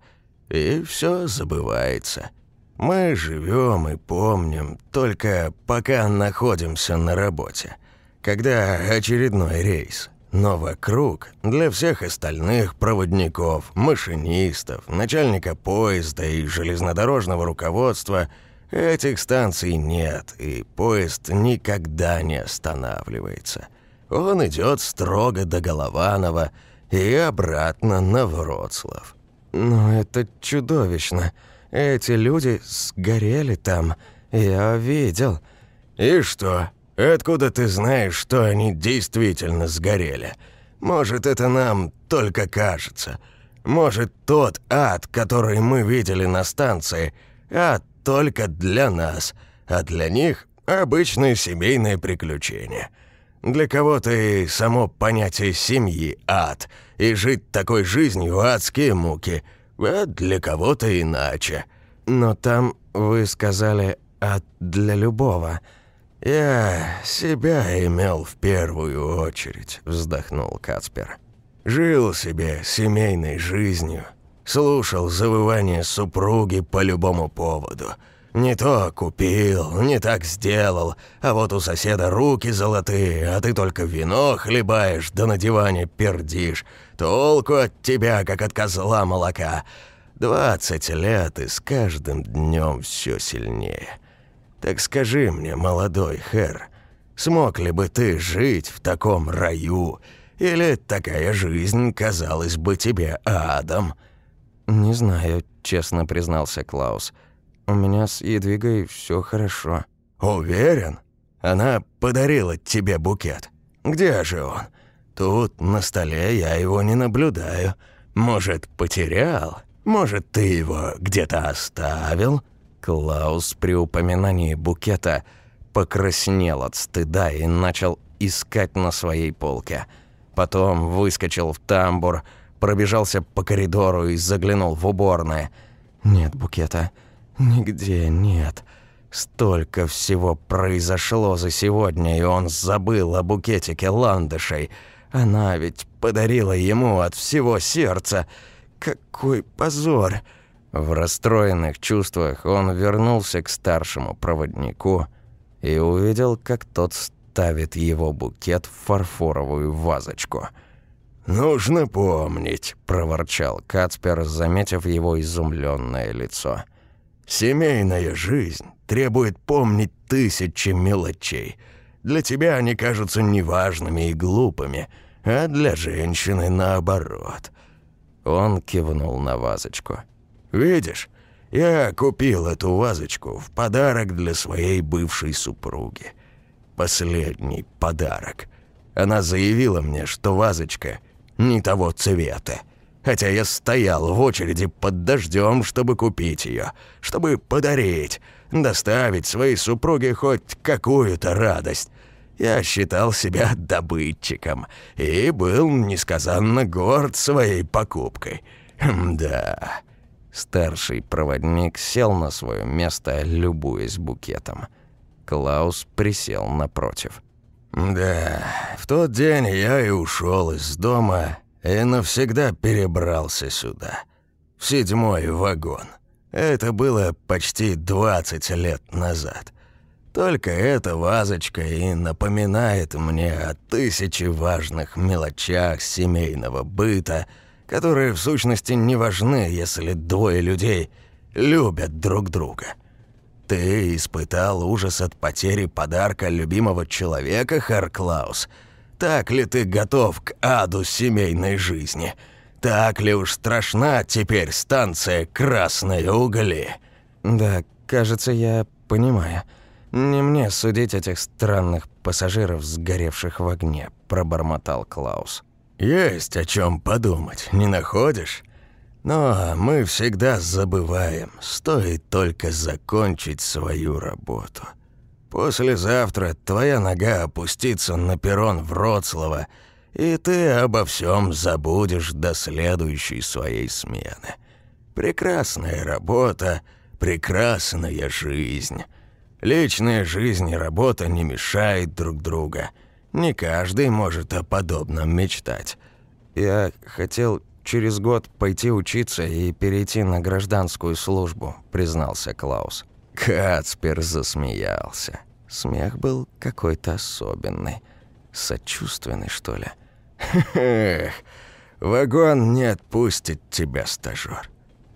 Speaker 2: и все забывается. Мы живем и помним, только пока находимся на работе – когда очередной рейс. Но вокруг для всех остальных проводников, машинистов, начальника поезда и железнодорожного руководства этих станций нет, и поезд никогда не останавливается. Он идет строго до Голованова и обратно на Вроцлав.
Speaker 1: Но это чудовищно. Эти люди сгорели там. Я видел.
Speaker 2: И что? Откуда ты знаешь, что они действительно сгорели? Может, это нам только кажется. Может, тот ад, который мы видели на станции, ад только для нас, а для них обычное семейное приключение. Для кого-то и само понятие семьи – ад, и жить такой жизнью – адские муки, а для кого-то иначе.
Speaker 1: Но там, вы сказали, ад для любого –
Speaker 2: «Я себя имел в первую очередь», — вздохнул Кацпер. Жил себе семейной жизнью, слушал завывание супруги по любому поводу. Не то купил, не так сделал, а вот у соседа руки золотые, а ты только вино хлебаешь, да на диване пердишь. Толку от тебя, как от козла молока. Двадцать лет, и с каждым днем все сильнее. Так скажи мне, молодой хэр, смог ли бы ты жить в таком раю, или такая жизнь казалась бы тебе адом?»
Speaker 1: «Не знаю», — честно признался Клаус. «У меня с Едвигой все хорошо».
Speaker 2: «Уверен? Она подарила тебе букет. Где же он? Тут на столе я его не наблюдаю. Может, потерял?» Может, ты его где-то оставил?»
Speaker 1: Клаус при упоминании букета покраснел от стыда и начал искать на своей полке. Потом выскочил в тамбур, пробежался по коридору и заглянул в уборное. «Нет букета. Нигде нет. Столько всего произошло за сегодня, и он забыл о букетике ландышей. Она ведь подарила ему от всего сердца». Какой позор!» В расстроенных чувствах он вернулся к старшему проводнику и увидел, как тот ставит его букет в фарфоровую вазочку.
Speaker 2: «Нужно помнить», –
Speaker 1: проворчал Кацпер, заметив его изумленное лицо.
Speaker 2: «Семейная жизнь требует помнить тысячи мелочей. Для тебя они кажутся неважными и глупыми, а для женщины наоборот.
Speaker 1: Он кивнул на вазочку.
Speaker 2: «Видишь, я купил эту вазочку в подарок для своей бывшей супруги. Последний подарок. Она заявила мне, что вазочка не того цвета. Хотя я стоял в очереди под дождем, чтобы купить ее, чтобы подарить, доставить своей супруге хоть какую-то радость. Я считал себя добытчиком и был несказанно горд своей покупкой. Да.
Speaker 1: Старший проводник сел на свое место, любуясь букетом. Клаус присел напротив.
Speaker 2: «Да, в тот день я и ушел из дома и навсегда перебрался сюда, в седьмой вагон. Это было почти 20 лет назад. Только эта вазочка и напоминает мне о тысяче важных мелочах семейного быта, которые в сущности не важны, если двое людей любят друг друга. Ты испытал ужас от потери подарка любимого человека, Харклаус? Так ли ты готов к аду семейной жизни? Так ли уж страшна теперь станция «Красные угли»?»
Speaker 1: «Да, кажется, я понимаю». «Не мне судить этих странных пассажиров, сгоревших в огне», – пробормотал Клаус.
Speaker 2: «Есть о чем подумать, не находишь? Но мы всегда забываем, стоит только закончить свою работу. Послезавтра твоя нога опустится на перрон Вроцлава, и ты обо всем забудешь до следующей своей смены. Прекрасная работа, прекрасная жизнь». Личная жизнь и работа не мешают друг друга. Не каждый может о подобном мечтать.
Speaker 1: Я хотел через год пойти учиться и перейти на гражданскую службу, признался Клаус. Кацпер засмеялся. Смех был какой-то особенный. Сочувственный, что ли.
Speaker 2: Эх, вагон не отпустит тебя, стажёр.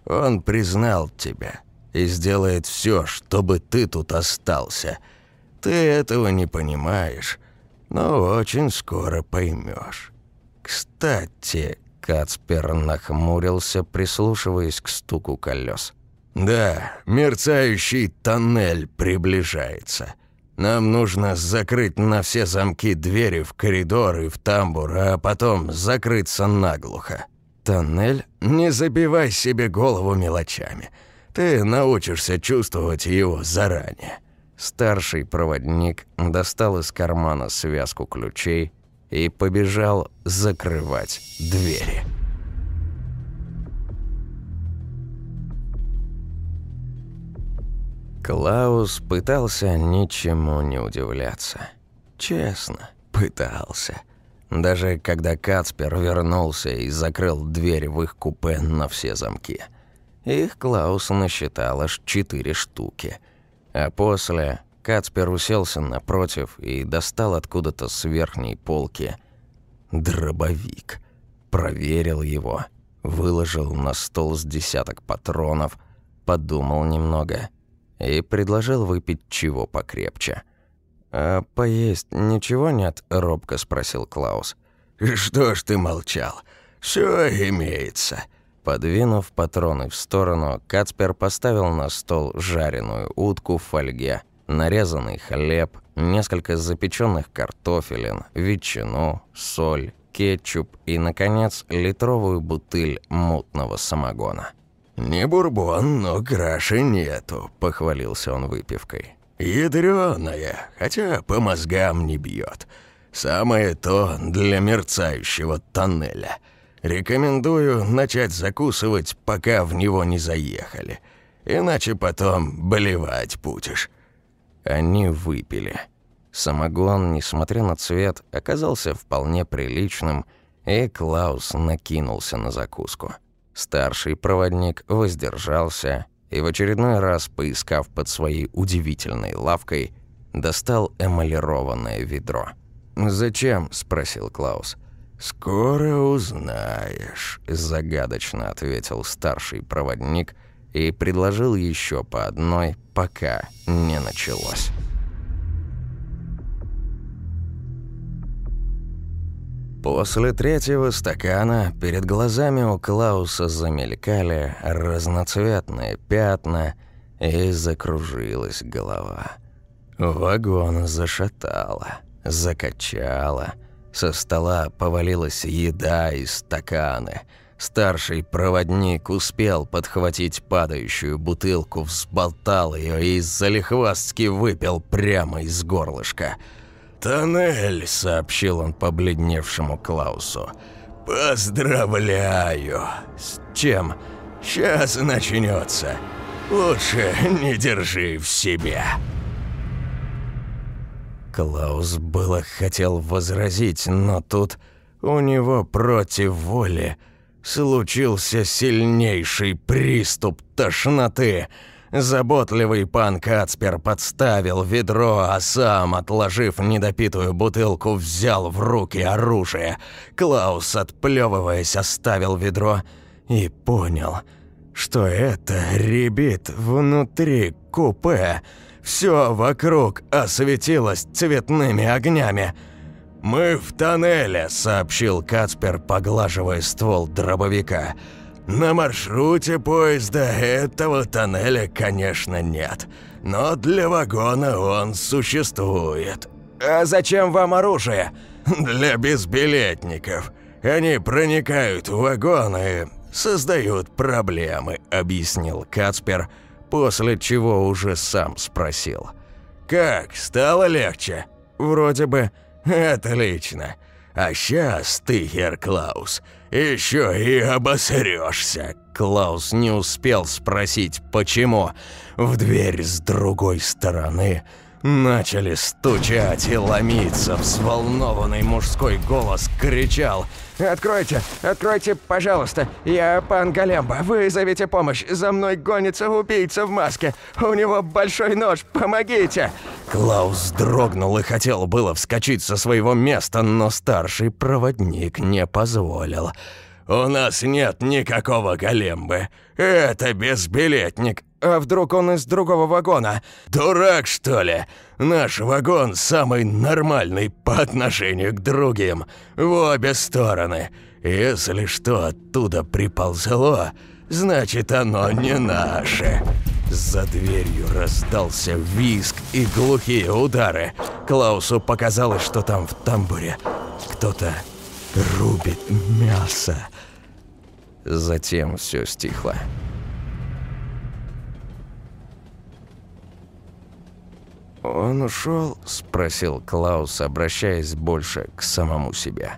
Speaker 2: Он признал тебя и сделает все, чтобы ты тут остался. Ты этого не понимаешь, но очень скоро поймешь. Кстати,
Speaker 1: Кацпер нахмурился, прислушиваясь к стуку колес.
Speaker 2: «Да, мерцающий тоннель приближается. Нам нужно закрыть на все замки двери в коридор и в тамбур, а потом закрыться наглухо. Тоннель? Не забивай себе голову мелочами. Ты научишься чувствовать его заранее».
Speaker 1: Старший проводник достал из кармана связку ключей и побежал закрывать двери. Клаус пытался ничему не удивляться. Честно, пытался. Даже когда Кацпер вернулся и закрыл дверь в их купе на все замки. Их Клаус насчитал аж четыре штуки. А после Кацпер уселся напротив и достал откуда-то с верхней полки дробовик. Проверил его, выложил на стол с десяток патронов, подумал немного и предложил выпить чего покрепче. «А поесть ничего нет?» – робко спросил Клаус.
Speaker 2: «Что ж ты молчал? Все имеется».
Speaker 1: Подвинув патроны в сторону, Кацпер поставил на стол жареную утку в фольге, нарезанный хлеб, несколько запеченных картофелин, ветчину, соль, кетчуп и, наконец, литровую бутыль мутного самогона.
Speaker 2: «Не бурбон, но краши нету», – похвалился он выпивкой. Ядрёная, хотя по мозгам не бьет. Самое то для мерцающего тоннеля. Рекомендую начать закусывать, пока в него не заехали. Иначе потом болевать будешь».
Speaker 1: Они выпили. Самогон, несмотря на цвет, оказался вполне приличным, и Клаус накинулся на закуску. Старший проводник воздержался и в очередной раз, поискав под своей удивительной лавкой, достал эмалированное ведро. «Зачем?» – спросил Клаус.
Speaker 2: «Скоро узнаешь», –
Speaker 1: загадочно ответил старший проводник и предложил еще по одной, пока не началось. После третьего стакана перед глазами у Клауса замелькали разноцветные пятна и закружилась голова. Вагон зашатало, закачало. Со стола повалилась еда и стаканы. Старший проводник успел подхватить падающую бутылку, взболтал ее и залихвастки выпил прямо из горлышка –
Speaker 2: «Тоннель», — сообщил он побледневшему Клаусу. «Поздравляю!»
Speaker 1: «С чем?»
Speaker 2: «Сейчас начнется. Лучше не держи в себе».
Speaker 1: Клаус было хотел возразить, но тут у него против воли случился сильнейший приступ тошноты — Заботливый пан Кацпер подставил ведро, а сам, отложив недопитую бутылку, взял в руки оружие. Клаус, отплевываясь, оставил ведро и понял, что это ребит внутри купе. Все вокруг осветилось цветными огнями. «Мы в тоннеле», — сообщил Кацпер, поглаживая ствол дробовика. «Мы
Speaker 2: на маршруте поезда этого тоннеля, конечно, нет. Но для вагона он существует.
Speaker 1: А зачем вам оружие?
Speaker 2: Для безбилетников. Они проникают в вагон и создают проблемы, объяснил Кацпер, после чего уже сам спросил. Как, стало легче?
Speaker 1: Вроде бы.
Speaker 2: Отлично. А сейчас ты, Хер Клаус, еще и обосрешься.
Speaker 1: Клаус не успел спросить, почему. В дверь с другой стороны начали стучать и ломиться. Взволнованный мужской голос кричал
Speaker 3: «Откройте! Откройте, пожалуйста! Я пан Галемба! Вызовите помощь! За мной гонится убийца в маске! У него большой нож! Помогите!»
Speaker 1: Клаус дрогнул и хотел было вскочить со своего места, но старший проводник не позволил.
Speaker 2: «У нас нет никакого Галембы. Это безбилетник.
Speaker 3: А вдруг он из другого вагона?
Speaker 2: Дурак, что ли? Наш вагон самый нормальный по отношению к другим. В обе стороны. Если что оттуда приползло, значит оно не наше.
Speaker 1: За дверью раздался визг и глухие удары. Клаусу показалось, что там в тамбуре кто-то рубит мясо. Затем все стихло. «Он ушел?» – спросил Клаус, обращаясь больше к самому себе.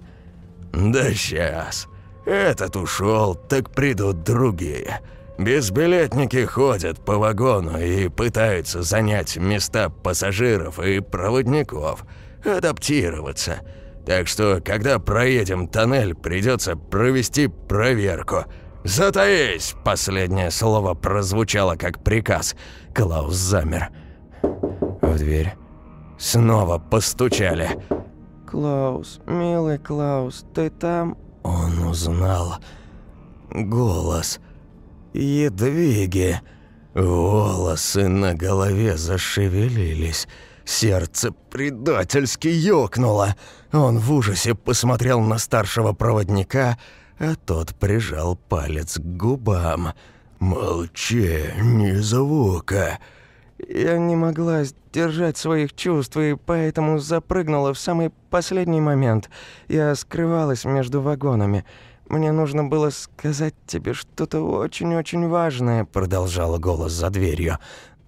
Speaker 2: «Да сейчас. Этот ушел, так придут другие. Безбилетники ходят по вагону и пытаются занять места пассажиров и проводников, адаптироваться. Так что, когда проедем тоннель, придется провести проверку. «Затаись!» – последнее слово прозвучало как приказ. Клаус замер. В дверь снова постучали.
Speaker 3: «Клаус, милый Клаус, ты там?»
Speaker 2: Он узнал голос Едвиги. Волосы на голове зашевелились. Сердце предательски ёкнуло. Он в ужасе посмотрел на старшего проводника, а тот прижал палец к губам. «Молчи, ни звука!»
Speaker 3: Я не могла сдержать своих чувств, и поэтому запрыгнула в самый последний момент. Я скрывалась между вагонами. Мне нужно было сказать тебе что-то очень-очень важное, продолжал голос за дверью.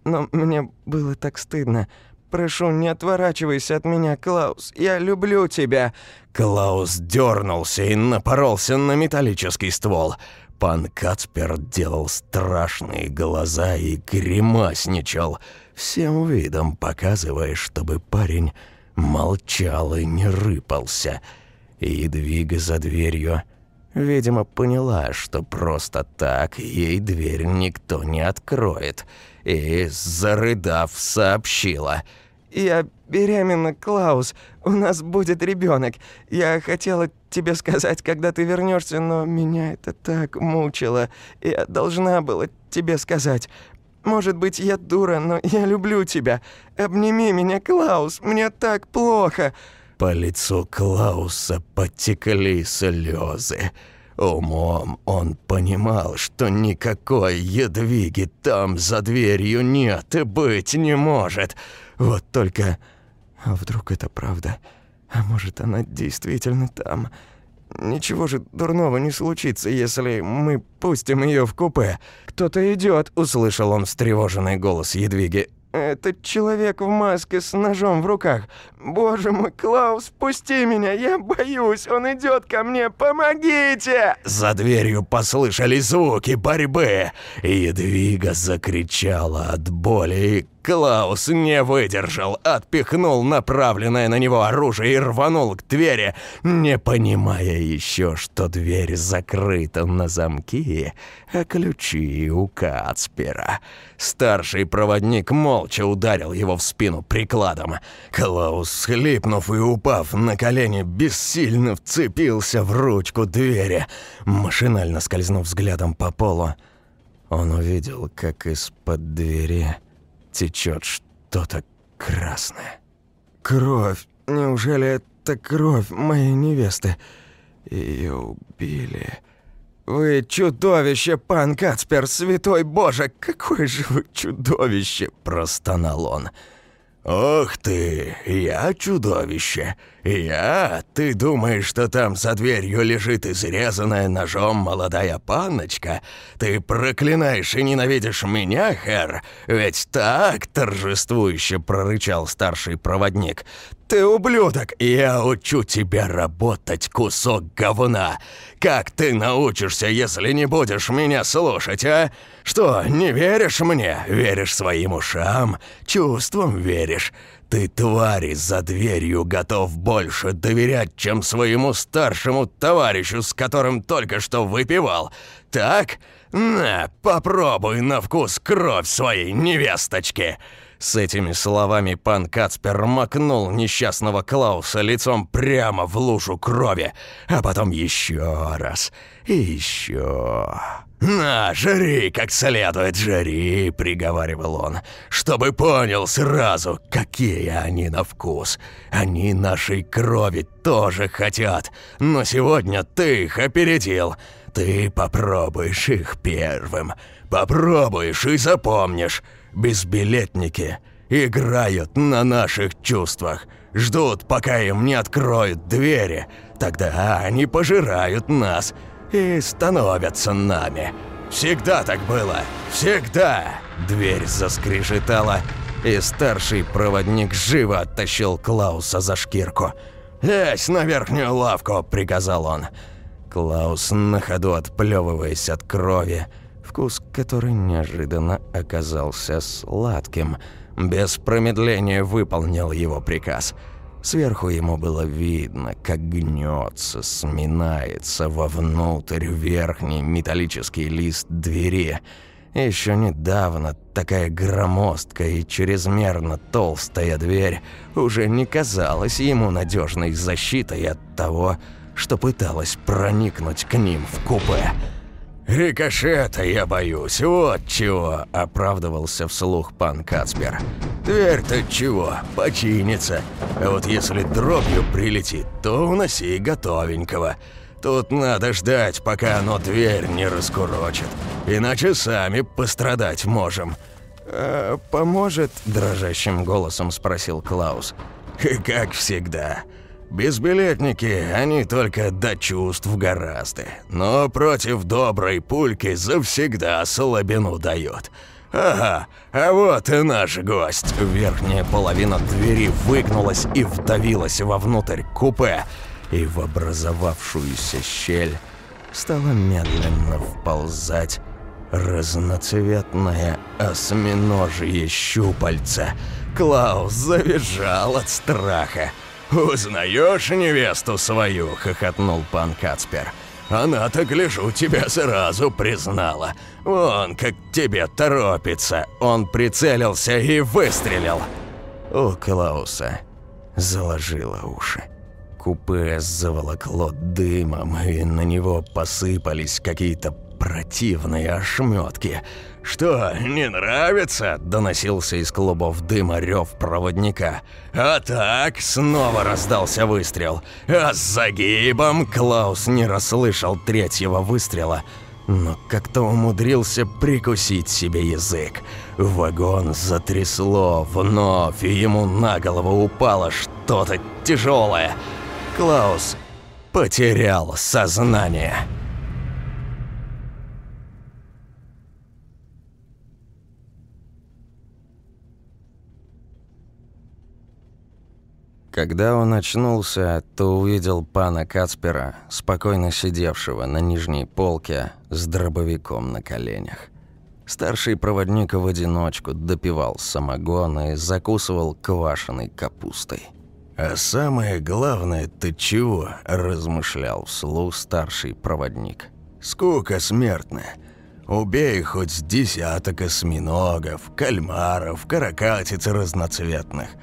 Speaker 3: Но мне было так стыдно. Прошу, не отворачивайся от меня, Клаус. Я люблю тебя.
Speaker 2: Клаус дернулся и напоролся на металлический ствол. Пан Кацпер делал страшные глаза и гримасничал, всем видом показывая, чтобы парень молчал и не рыпался. И двига за дверью, видимо, поняла, что просто так ей дверь никто не откроет, и, зарыдав, сообщила —
Speaker 3: «Я беременна, Клаус. У нас будет ребенок. Я хотела тебе сказать, когда ты вернешься, но меня это так мучило. Я должна была тебе сказать. Может быть, я дура, но я люблю тебя. Обними меня, Клаус. Мне так плохо».
Speaker 2: По лицу Клауса потекли слезы. Умом он понимал, что никакой едвиги там за дверью нет и быть не может. Вот только... А вдруг это правда? А может, она действительно там? Ничего же дурного не случится, если мы пустим ее в купе. Кто-то идет, услышал он встревоженный голос Едвиги.
Speaker 3: Это человек в маске с ножом в руках. Боже мой, Клаус, пусти меня, я боюсь, он идет ко мне, помогите!»
Speaker 2: За дверью послышались звуки борьбы. Едвига закричала от боли, и Клаус не выдержал, отпихнул направленное на него оружие и рванул к двери, не понимая еще, что дверь закрыта на замки, а ключи у Кацпера. Старший проводник молча ударил его в спину прикладом. Клаус, схлипнув и упав на колени, бессильно вцепился в ручку двери. Машинально скользнув взглядом по полу, он увидел, как из-под двери течет что-то красное.
Speaker 3: Кровь. Неужели это кровь моей невесты? Ее убили. Вы чудовище, пан Кацпер, святой боже, какое же вы чудовище, простонал он.
Speaker 2: «Ох ты, я чудовище! Я? Ты думаешь, что там за дверью лежит изрезанная ножом молодая панночка? Ты проклинаешь и ненавидишь меня, Хэр? Ведь так торжествующе прорычал старший проводник. «Ты ублюдок! Я учу тебя работать, кусок говна! Как ты научишься, если не будешь меня слушать, а? Что, не веришь мне? Веришь своим ушам? Чувствам веришь? Ты, твари, за дверью готов больше доверять, чем своему старшему товарищу, с которым только что выпивал. Так? На, попробуй на вкус кровь своей невесточки!» С этими словами пан Кацпер макнул несчастного Клауса лицом прямо в лужу крови, а потом еще раз и еще. «На, жри как следует, жри», — приговаривал он, «чтобы понял сразу, какие они на вкус. Они нашей крови тоже хотят, но сегодня ты их опередил. Ты попробуешь их первым, попробуешь и запомнишь. Безбилетники играют на наших чувствах, ждут, пока им не откроют двери. Тогда они пожирают нас и становятся нами. Всегда так было, всегда!» Дверь заскрежетала, и старший проводник живо оттащил Клауса за шкирку. «Лезь на верхнюю лавку!» – приказал он. Клаус, на ходу отплевываясь от крови, вкус который неожиданно оказался сладким. Без промедления выполнил его приказ.
Speaker 1: Сверху ему было видно, как гнется, сминается вовнутрь верхний металлический лист двери. Еще недавно такая громоздкая и чрезмерно толстая дверь уже не казалась ему надежной защитой от того, что пыталась проникнуть к ним в купе.
Speaker 2: «Рикошета я боюсь, вот чего!» – оправдывался вслух пан Кацпер. «Дверь-то чего, починится. А вот если дробью прилетит, то уноси готовенького. Тут надо ждать, пока оно дверь не раскурочит. Иначе сами пострадать можем».
Speaker 3: «А поможет?» – дрожащим голосом спросил Клаус.
Speaker 2: «Как всегда». Безбилетники, они только до чувств гораздо. Но против доброй пульки завсегда слабину дают. Ага, а вот и наш гость.
Speaker 1: Верхняя половина двери выгнулась и вдавилась вовнутрь купе. И в образовавшуюся щель стала медленно вползать разноцветное осьминожье щупальце. Клаус завизжал от страха.
Speaker 2: «Узнаешь невесту свою?» – хохотнул пан Кацпер. «Она-то, гляжу, тебя сразу признала. Вон, как тебе торопится!» Он прицелился и выстрелил.
Speaker 1: У Клауса заложило уши. Купе заволокло дымом, и на него посыпались какие-то противные ошметки.
Speaker 2: «Что, не нравится?» – доносился из клубов дыма рев проводника. «А так?» – снова раздался выстрел. «А с загибом?» – Клаус не расслышал третьего выстрела, но как-то умудрился прикусить себе язык. Вагон затрясло вновь, и ему на голову упало что-то тяжелое. Клаус потерял сознание.
Speaker 1: Когда он очнулся, то увидел пана Кацпера, спокойно сидевшего на нижней полке с дробовиком на коленях. Старший проводник в одиночку допивал самогон и закусывал квашеной капустой.
Speaker 2: «А самое главное, ты чего?» – размышлял вслух старший проводник. «Скука смертная. Убей хоть десяток осьминогов, кальмаров, каракатиц разноцветных –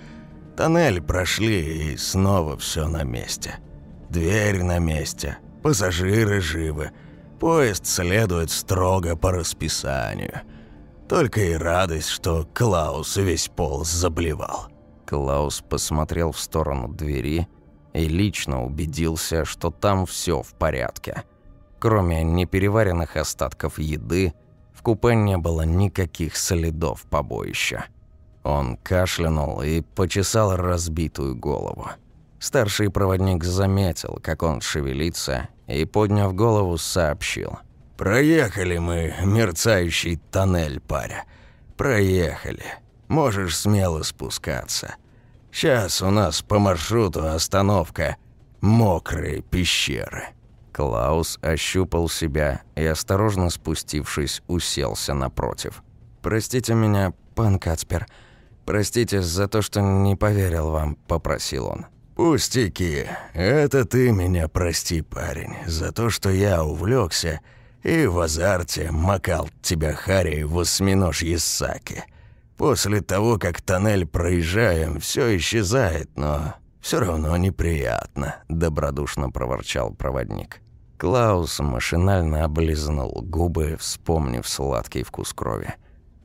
Speaker 2: Тоннель прошли, и снова все на месте. Дверь на месте, пассажиры живы, поезд следует строго по расписанию. Только и радость, что Клаус весь пол заблевал.
Speaker 1: Клаус посмотрел в сторону двери и лично убедился, что там все в порядке. Кроме непереваренных остатков еды, в купе не было никаких следов побоища. Он кашлянул и почесал разбитую голову. Старший проводник заметил, как он шевелится, и, подняв голову, сообщил.
Speaker 2: «Проехали мы мерцающий тоннель, паря. Проехали. Можешь смело спускаться. Сейчас у нас по маршруту остановка «Мокрые пещеры».
Speaker 1: Клаус ощупал себя и, осторожно спустившись, уселся напротив. «Простите меня, пан Кацпер», «Простите за то, что не поверил вам», – попросил он.
Speaker 2: «Пустяки. Это ты меня прости, парень, за то, что я увлекся и в азарте макал тебя Харри в осьминожье саки. После того, как тоннель проезжаем, все исчезает, но все равно неприятно», – добродушно проворчал проводник.
Speaker 1: Клаус машинально облизнул губы, вспомнив сладкий вкус крови.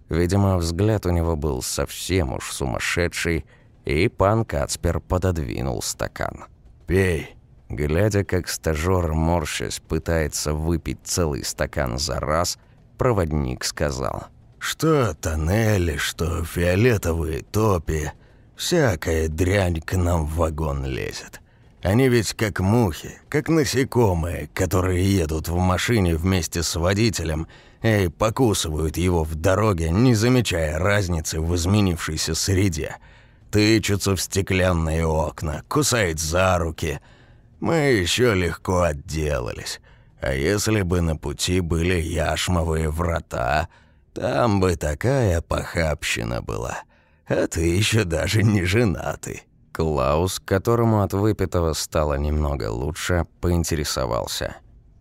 Speaker 1: Видимо, взгляд у него был совсем уж сумасшедший, и пан Кацпер пододвинул стакан.
Speaker 2: «Пей».
Speaker 1: Глядя, как стажёр, морщась, пытается выпить целый стакан за раз, проводник сказал.
Speaker 2: «Что тоннели, что фиолетовые топи, всякая дрянь к нам в вагон лезет. Они ведь как мухи, как насекомые, которые едут в машине вместе с водителем – и покусывают его в дороге, не замечая разницы в изменившейся среде. Тычутся в стеклянные окна, кусают за руки. Мы еще легко отделались. А если бы на пути были яшмовые врата, там бы такая похабщина была. А ты еще даже не женатый.
Speaker 1: Клаус, которому от выпитого стало немного лучше, поинтересовался.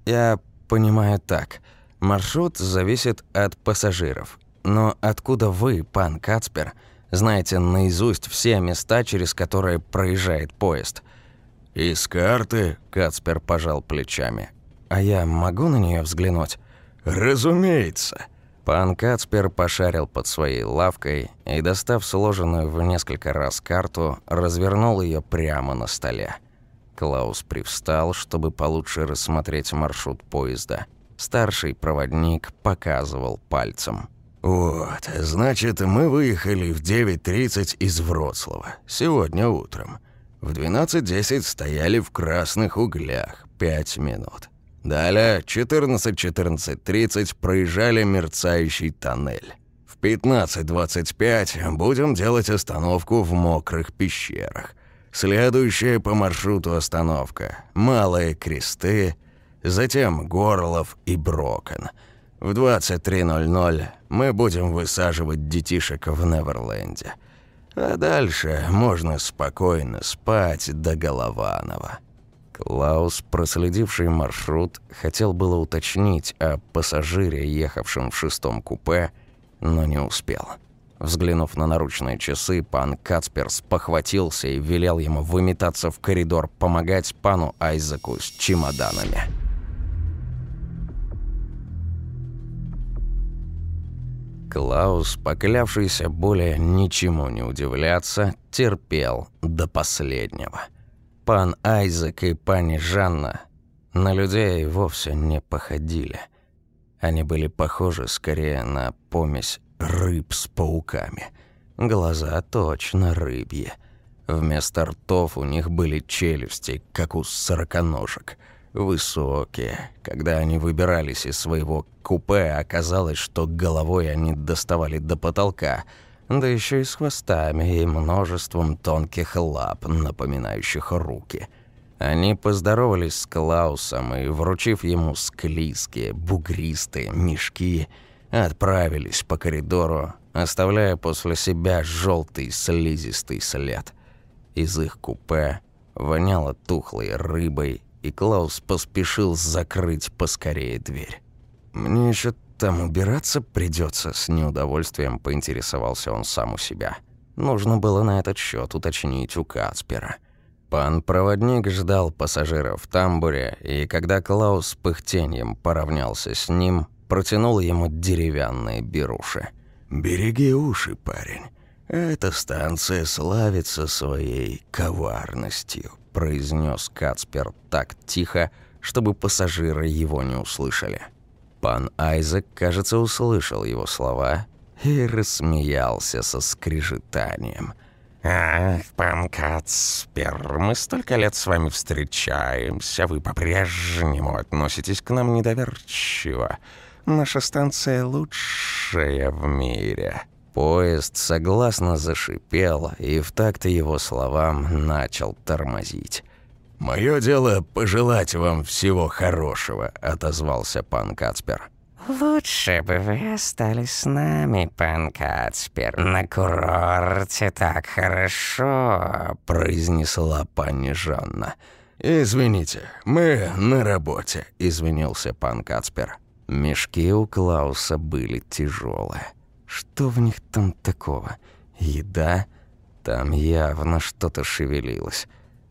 Speaker 1: «Я понимаю так. Маршрут зависит от пассажиров. Но откуда вы, пан Кацпер, знаете наизусть все места, через которые проезжает поезд?»
Speaker 2: «Из карты?»
Speaker 1: – Кацпер пожал плечами. «А я могу на нее взглянуть?»
Speaker 2: «Разумеется».
Speaker 1: Пан Кацпер пошарил под своей лавкой и, достав сложенную в несколько раз карту, развернул ее прямо на столе. Клаус привстал, чтобы получше рассмотреть маршрут поезда. Старший проводник показывал пальцем.
Speaker 2: «Вот, значит, мы выехали в 9.30 из Вроцлава. Сегодня утром. В 12.10 стояли в красных углях. Пять минут. Далее 14-14.30 проезжали мерцающий тоннель. В 15.25 будем делать остановку в мокрых пещерах. Следующая по маршруту остановка – Малые Кресты, затем Горлов и Брокон. В 23.00 мы будем высаживать детишек в Неверленде. А дальше можно спокойно спать до Голованова.
Speaker 1: Клаус, проследивший маршрут, хотел было уточнить о пассажире, ехавшем в шестом купе, но не успел. Взглянув на наручные часы, пан Кацперс похватился и велел ему выметаться в коридор, помогать пану Айзеку с чемоданами. Клаус, поклявшийся более ничему не удивляться, терпел до последнего – Пан Айзек и пани Жанна на людей вовсе не походили. Они были похожи скорее на помесь рыб с пауками. Глаза точно рыбьи. Вместо ртов у них были челюсти, как у сороконожек. Высокие. Когда они выбирались из своего купе, оказалось, что головой они доставали до потолка – да еще и с хвостами и множеством тонких лап, напоминающих руки. Они поздоровались с Клаусом и, вручив ему склизкие, бугристые мешки, отправились по коридору, оставляя после себя желтый слизистый след. Из их купе воняло тухлой рыбой, и Клаус поспешил закрыть поскорее дверь. «Мне еще там убираться придется, с неудовольствием поинтересовался он сам у себя. Нужно было на этот счет уточнить у Кацпера. Пан-проводник ждал пассажира в тамбуре, и когда Клаус с пыхтеньем поравнялся с ним, протянул ему деревянные беруши.
Speaker 2: «Береги уши, парень. Эта станция славится своей коварностью»,
Speaker 1: произнес Кацпер так тихо, чтобы пассажиры его не услышали. Пан Айзек, кажется, услышал его слова и рассмеялся со скрежетанием. «Ах, пан Кацпер, мы столько лет с вами встречаемся, вы по-прежнему относитесь к нам недоверчиво. Наша станция лучшая в мире». Поезд согласно зашипел и в такт его словам начал тормозить.
Speaker 2: «Мое дело пожелать вам всего хорошего», — отозвался пан Кацпер.
Speaker 4: «Лучше бы вы остались с нами, пан Кацпер. На курорте так хорошо», — произнесла пани Жанна.
Speaker 2: «Извините, мы на работе», — извинился пан Кацпер.
Speaker 1: Мешки у Клауса были тяжелые. Что в них там такого? Еда? Там явно что-то шевелилось.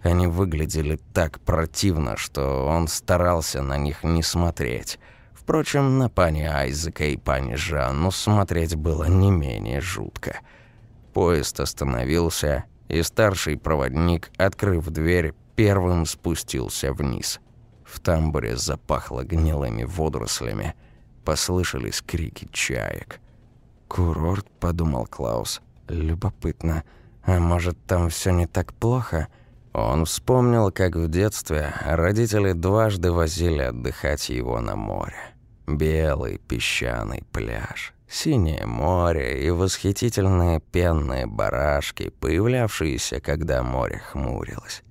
Speaker 1: Они выглядели так противно, что он старался на них не смотреть. Впрочем, на пани Айзека и пани Жанну смотреть было не менее жутко. Поезд остановился, и старший проводник, открыв дверь, первым спустился вниз. В тамбуре запахло гнилыми водорослями. Послышались крики чаек. «Курорт», — подумал Клаус. «Любопытно. А может, там все не так плохо?» Он вспомнил, как в детстве родители дважды возили отдыхать его на море. Белый песчаный пляж, синее море и восхитительные пенные барашки, появлявшиеся, когда море хмурилось.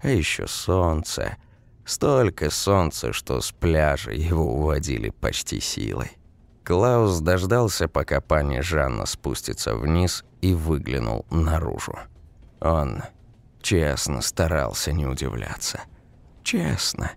Speaker 1: А еще солнце. Столько солнца, что с пляжа его уводили почти силой. Клаус дождался, пока пани Жанна спустится вниз и выглянул наружу. Он честно старался не удивляться. Честно.